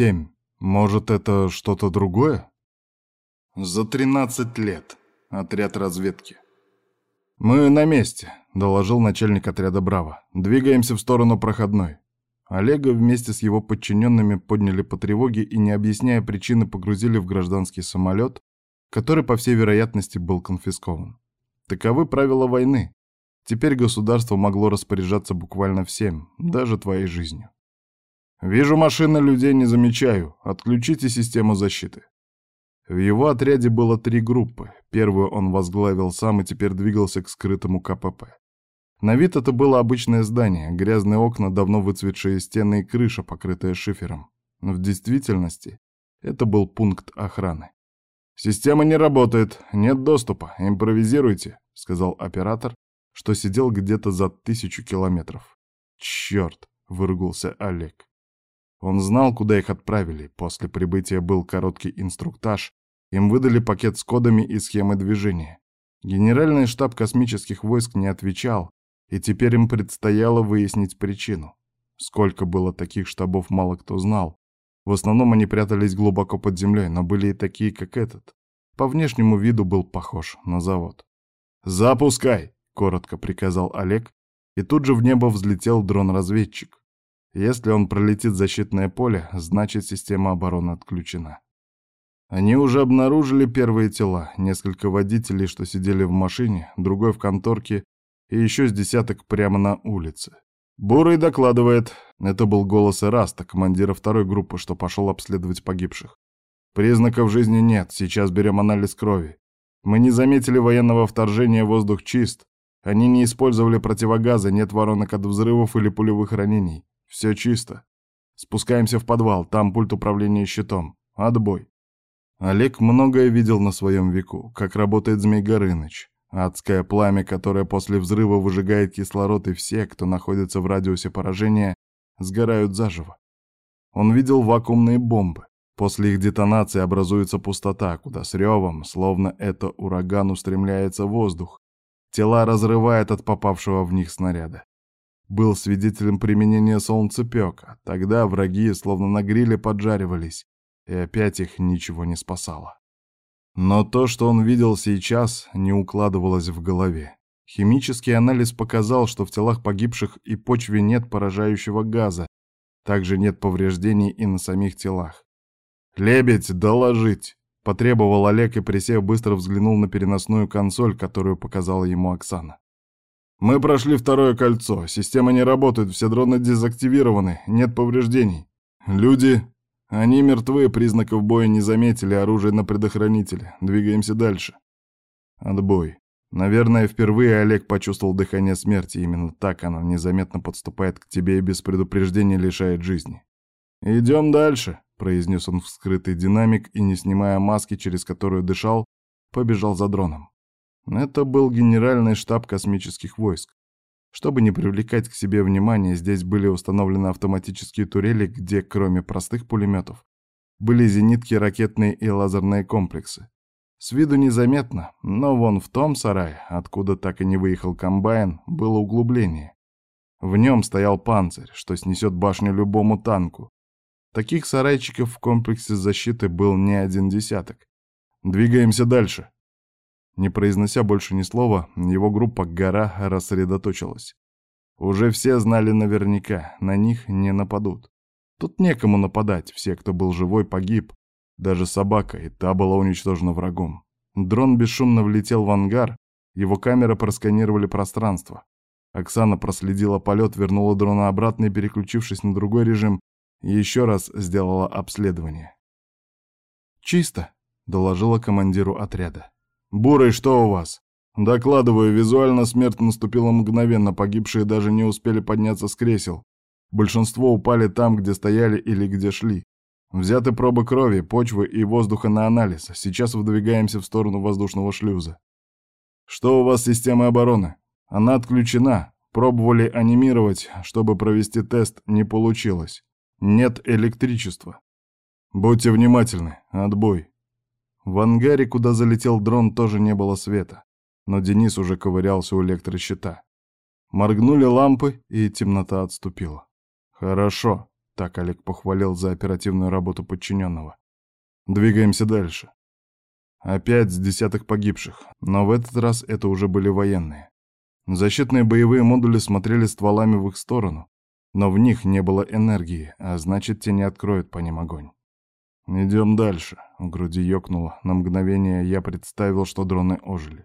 Семь. Может, это что-то другое? За тринадцать лет. Отряд разведки. «Мы на месте», — доложил начальник отряда «Браво». «Двигаемся в сторону проходной». Олега вместе с его подчиненными подняли по тревоге и, не объясняя причины, погрузили в гражданский самолет, который, по всей вероятности, был конфискован. Таковы правила войны. Теперь государство могло распоряжаться буквально всем, даже твоей жизнью. «Вижу машины, людей не замечаю. Отключите систему защиты». В его отряде было три группы. Первую он возглавил сам и теперь двигался к скрытому КПП. На вид это было обычное здание, грязные окна, давно выцветшие стены и крыша, покрытая шифером. Но в действительности это был пункт охраны. «Система не работает, нет доступа, импровизируйте», — сказал оператор, что сидел где-то за тысячу километров. «Черт!» — выругался Олег. Он знал, куда их отправили. После прибытия был короткий инструктаж, им выдали пакет с кодами и схемой движения. Генеральный штаб космических войск не отвечал, и теперь им предстояло выяснить причину. Сколько было таких штабов, мало кто знал. В основном они прятались глубоко под землей, но были и такие, как этот. По внешнему виду был похож на завод. «Запускай!» — коротко приказал Олег, и тут же в небо взлетел дрон-разведчик. Если он пролетит защитное поле, значит система обороны отключена. Они уже обнаружили первые тела, несколько водителей, что сидели в машине, другой в конторке и еще с десяток прямо на улице. «Бурый докладывает», — это был голос Эраста, командира второй группы, что пошел обследовать погибших. «Признаков жизни нет, сейчас берем анализ крови. Мы не заметили военного вторжения, воздух чист. Они не использовали противогаза, нет воронок от взрывов или пулевых ранений. Все чисто. Спускаемся в подвал, там пульт управления щитом. Отбой». Олег многое видел на своем веку, как работает Змей Горыныч. Адское пламя, которое после взрыва выжигает кислород, и все, кто находится в радиусе поражения, сгорают заживо. Он видел вакуумные бомбы. После их детонации образуется пустота, куда с ревом, словно это ураган, устремляется воздух. Тела разрывает от попавшего в них снаряда. Был свидетелем применения солнцепека. Тогда враги, словно на гриле, поджаривались и опять их ничего не спасало. Но то, что он видел сейчас, не укладывалось в голове. Химический анализ показал, что в телах погибших и почве нет поражающего газа, также нет повреждений и на самих телах. «Лебедь, доложить!» — потребовал Олег и, присев, быстро взглянул на переносную консоль, которую показала ему Оксана. «Мы прошли второе кольцо. Система не работает, все дроны дезактивированы, нет повреждений. Люди они мертвы, признаков боя не заметили, оружие на предохранителе. Двигаемся дальше. Отбой. Наверное, впервые Олег почувствовал дыхание смерти. Именно так она незаметно подступает к тебе и без предупреждения лишает жизни. «Идем дальше», — произнес он в скрытый динамик и, не снимая маски, через которую дышал, побежал за дроном. Это был генеральный штаб космических войск. Чтобы не привлекать к себе внимания, здесь были установлены автоматические турели, где, кроме простых пулеметов, были зенитки, ракетные и лазерные комплексы. С виду незаметно, но вон в том сарае, откуда так и не выехал комбайн, было углубление. В нем стоял панцирь, что снесет башню любому танку. Таких сарайчиков в комплексе защиты был не один десяток. Двигаемся дальше. Не произнося больше ни слова, его группа «Гора» рассредоточилась. Уже все знали наверняка, на них не нападут. Тут некому нападать, все, кто был живой, погиб. Даже собака, и та была уничтожена врагом. Дрон бесшумно влетел в ангар, его камеры просканировали пространство. Оксана проследила полет, вернула дрона обратно и, переключившись на другой режим, еще раз сделала обследование. «Чисто», — доложила командиру отряда. «Бурый, что у вас?» «Докладываю, визуально смерть наступила мгновенно, погибшие даже не успели подняться с кресел. Большинство упали там, где стояли или где шли. Взяты пробы крови, почвы и воздуха на анализ. Сейчас выдвигаемся в сторону воздушного шлюза. Что у вас с системой обороны? Она отключена. Пробовали анимировать, чтобы провести тест, не получилось. Нет электричества. Будьте внимательны. Отбой. В ангаре, куда залетел дрон, тоже не было света, но Денис уже ковырялся у электрощита. Моргнули лампы, и темнота отступила. «Хорошо. Так Олег похвалил за оперативную работу подчиненного. Двигаемся дальше. Опять с десяток погибших, но в этот раз это уже были военные. Защитные боевые модули смотрели стволами в их сторону, но в них не было энергии, а значит, те не откроют по ним огонь. «Идем дальше», — в груди ёкнуло. На мгновение я представил, что дроны ожили.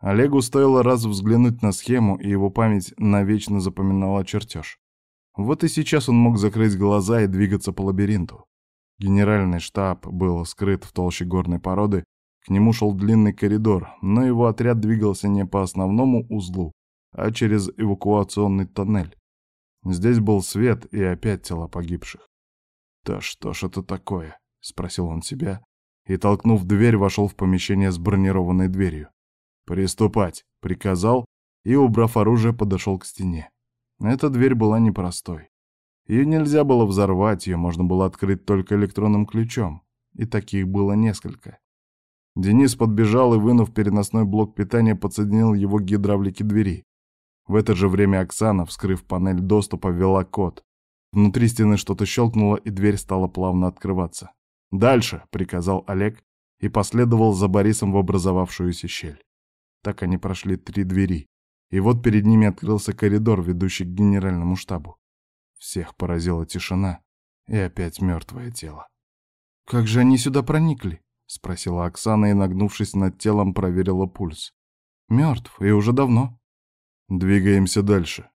Олегу стоило раз взглянуть на схему, и его память навечно запоминала чертеж. Вот и сейчас он мог закрыть глаза и двигаться по лабиринту. Генеральный штаб был скрыт в толще горной породы, к нему шел длинный коридор, но его отряд двигался не по основному узлу, а через эвакуационный тоннель. Здесь был свет и опять тела погибших. «Да что ж это такое?» — спросил он себя, и, толкнув дверь, вошел в помещение с бронированной дверью. «Приступать!» — приказал, и, убрав оружие, подошел к стене. Эта дверь была непростой. Ее нельзя было взорвать, ее можно было открыть только электронным ключом. И таких было несколько. Денис подбежал и, вынув переносной блок питания, подсоединил его к гидравлике двери. В это же время Оксана, вскрыв панель доступа, ввела код. Внутри стены что-то щелкнуло, и дверь стала плавно открываться. «Дальше!» — приказал Олег и последовал за Борисом в образовавшуюся щель. Так они прошли три двери, и вот перед ними открылся коридор, ведущий к генеральному штабу. Всех поразила тишина и опять мертвое тело. «Как же они сюда проникли?» — спросила Оксана и, нагнувшись над телом, проверила пульс. «Мертв, и уже давно». «Двигаемся дальше».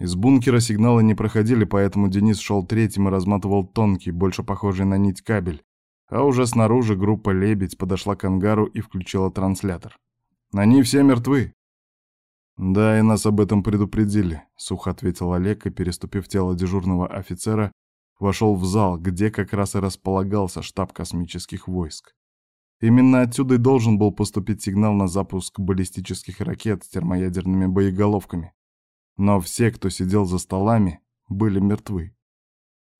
Из бункера сигналы не проходили, поэтому Денис шел третьим и разматывал тонкий, больше похожий на нить кабель, а уже снаружи группа «Лебедь» подошла к ангару и включила транслятор. «Они все мертвы!» «Да, и нас об этом предупредили», — сухо ответил Олег и, переступив тело дежурного офицера, вошел в зал, где как раз и располагался штаб космических войск. Именно отсюда и должен был поступить сигнал на запуск баллистических ракет с термоядерными боеголовками. Но все, кто сидел за столами, были мертвы.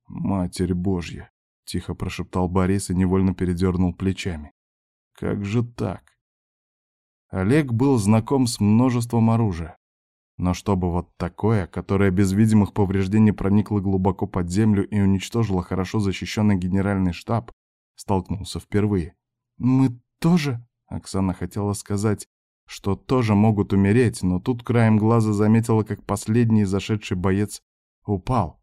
«Матерь Божья!» — тихо прошептал Борис и невольно передернул плечами. «Как же так?» Олег был знаком с множеством оружия. Но чтобы вот такое, которое без видимых повреждений проникло глубоко под землю и уничтожило хорошо защищенный генеральный штаб, столкнулся впервые. «Мы тоже?» — Оксана хотела сказать, что тоже могут умереть, но тут краем глаза заметила, как последний зашедший боец упал.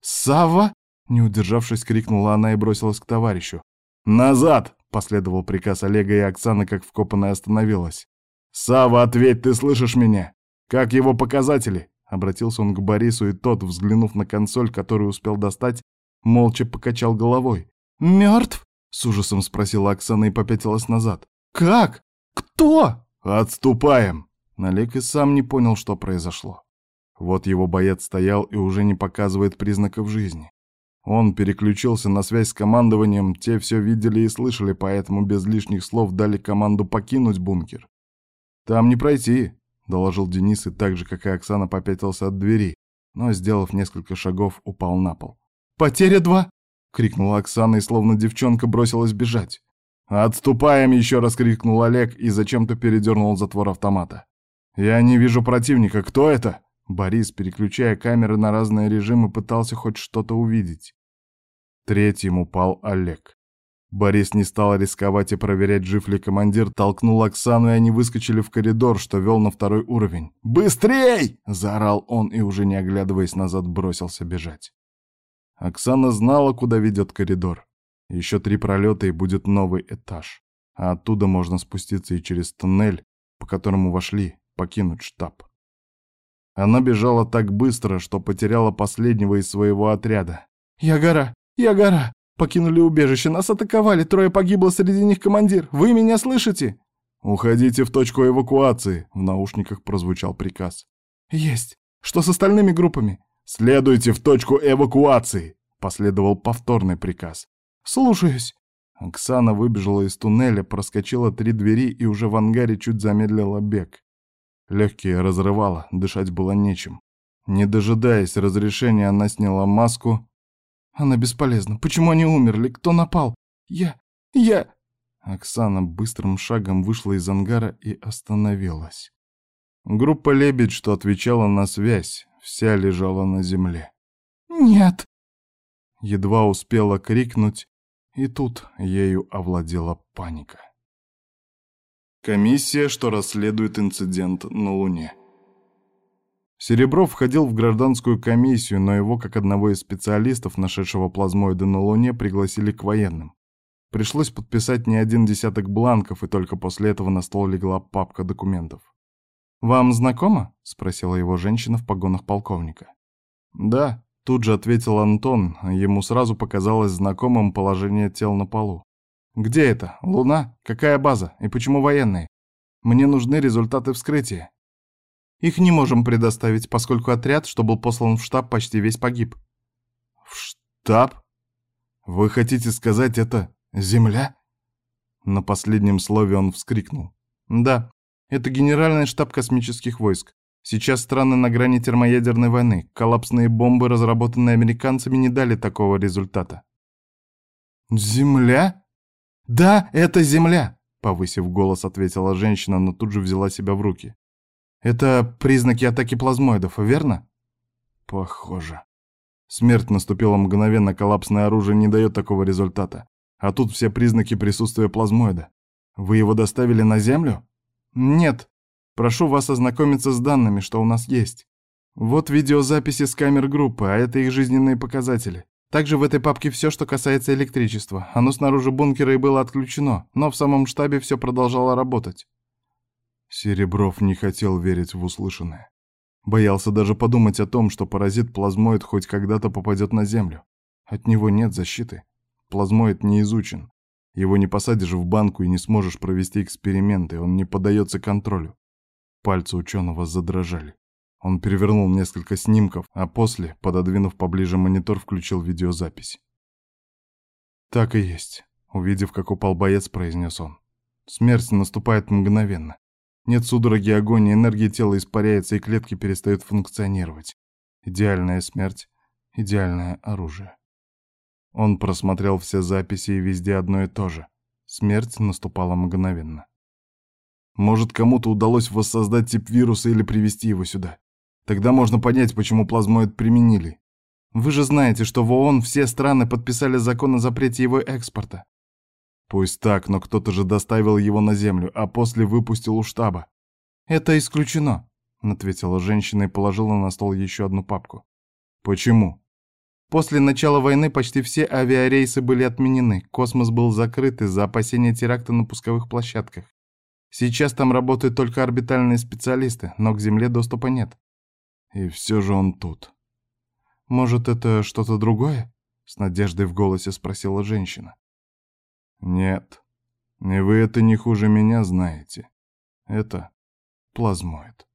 «Савва!» Не удержавшись, крикнула она и бросилась к товарищу. «Назад!» — последовал приказ Олега, и Оксана, как вкопанная, остановилась. «Сава, ответь, ты слышишь меня? Как его показатели?» Обратился он к Борису, и тот, взглянув на консоль, которую успел достать, молча покачал головой. «Мертв?» — с ужасом спросила Оксана и попятилась назад. «Как? Кто?» «Отступаем!» Налег и сам не понял, что произошло. Вот его боец стоял и уже не показывает признаков жизни. Он переключился на связь с командованием, те все видели и слышали, поэтому без лишних слов дали команду покинуть бункер. «Там не пройти», — доложил Денис и так же, как и Оксана, попятился от двери, но, сделав несколько шагов, упал на пол. «Потеря два!» — крикнула Оксана и словно девчонка бросилась бежать. «Отступаем!» — еще раз крикнул Олег и зачем-то передернул затвор автомата. «Я не вижу противника. Кто это?» Борис, переключая камеры на разные режимы, пытался хоть что-то увидеть. Третьим упал Олег. Борис не стал рисковать и проверять, жив ли командир, толкнул Оксану, и они выскочили в коридор, что вел на второй уровень. «Быстрей!» — заорал он и, уже не оглядываясь назад, бросился бежать. Оксана знала, куда ведет коридор. Еще три пролета, и будет новый этаж. А оттуда можно спуститься и через туннель, по которому вошли, покинуть штаб. Она бежала так быстро, что потеряла последнего из своего отряда. «Ягора! Ягора! Покинули убежище, нас атаковали, трое погибло, среди них командир. Вы меня слышите?» «Уходите в точку эвакуации», — в наушниках прозвучал приказ. «Есть. Что с остальными группами?» «Следуйте в точку эвакуации», — последовал повторный приказ. «Слушаюсь». Оксана выбежала из туннеля, проскочила три двери и уже в ангаре чуть замедлила бег. Легкие разрывало, дышать было нечем. Не дожидаясь разрешения, она сняла маску. Она бесполезна. Почему они умерли? Кто напал? Я... я... Оксана быстрым шагом вышла из ангара и остановилась. Группа «Лебедь», что отвечала на связь, вся лежала на земле. Нет!» Едва успела крикнуть, и тут ею овладела паника. Комиссия, что расследует инцидент на Луне. Серебров входил в гражданскую комиссию, но его, как одного из специалистов, нашедшего плазмоиды на Луне, пригласили к военным. Пришлось подписать не один десяток бланков, и только после этого на стол легла папка документов. «Вам знакомо?» — спросила его женщина в погонах полковника. «Да», — тут же ответил Антон, ему сразу показалось знакомым положение тел на полу. «Где это? Луна? Какая база? И почему военные? Мне нужны результаты вскрытия. Их не можем предоставить, поскольку отряд, что был послан в штаб, почти весь погиб». «В штаб? Вы хотите сказать, это земля?» На последнем слове он вскрикнул. «Да, это Генеральный штаб космических войск. Сейчас страны на грани термоядерной войны. Коллапсные бомбы, разработанные американцами, не дали такого результата. «Земля? Да, это Земля!» Повысив голос, ответила женщина, но тут же взяла себя в руки. «Это признаки атаки плазмоидов, верно?» «Похоже». Смерть наступила мгновенно, коллапсное оружие не дает такого результата. А тут все признаки присутствия плазмоида. Вы его доставили на Землю? «Нет. Прошу вас ознакомиться с данными, что у нас есть. Вот видеозаписи с камер группы, а это их жизненные показатели. Также в этой папке все, что касается электричества. Оно снаружи бункера и было отключено, но в самом штабе все продолжало работать». Серебров не хотел верить в услышанное. Боялся даже подумать о том, что паразит-плазмоид хоть когда-то попадет на Землю. От него нет защиты. Плазмоид не изучен. Его не посадишь в банку и не сможешь провести эксперименты, он не поддается контролю. Пальцы ученого задрожали. Он перевернул несколько снимков, а после, пододвинув поближе монитор, включил видеозапись. «Так и есть», — увидев, как упал боец, произнес он. «Смерть наступает мгновенно. Нет судороги агонии, энергия тела испаряется, и клетки перестают функционировать. Идеальная смерть, идеальное оружие». Он просмотрел все записи и везде одно и то же. Смерть наступала мгновенно. Может, кому-то удалось воссоздать тип вируса или привести его сюда. Тогда можно понять, почему плазмоид применили. Вы же знаете, что в ООН все страны подписали закон о запрете его экспорта. Пусть так, но кто-то же доставил его на Землю, а после выпустил у штаба. Это исключено, ответила женщина и положила на стол еще одну папку. Почему? После начала войны почти все авиарейсы были отменены, космос был закрыт из-за опасения теракта на пусковых площадках. Сейчас там работают только орбитальные специалисты, но к Земле доступа нет. И все же он тут. Может, это что-то другое? С надеждой в голосе спросила женщина. Нет, и вы это не хуже меня знаете. Это плазмоид.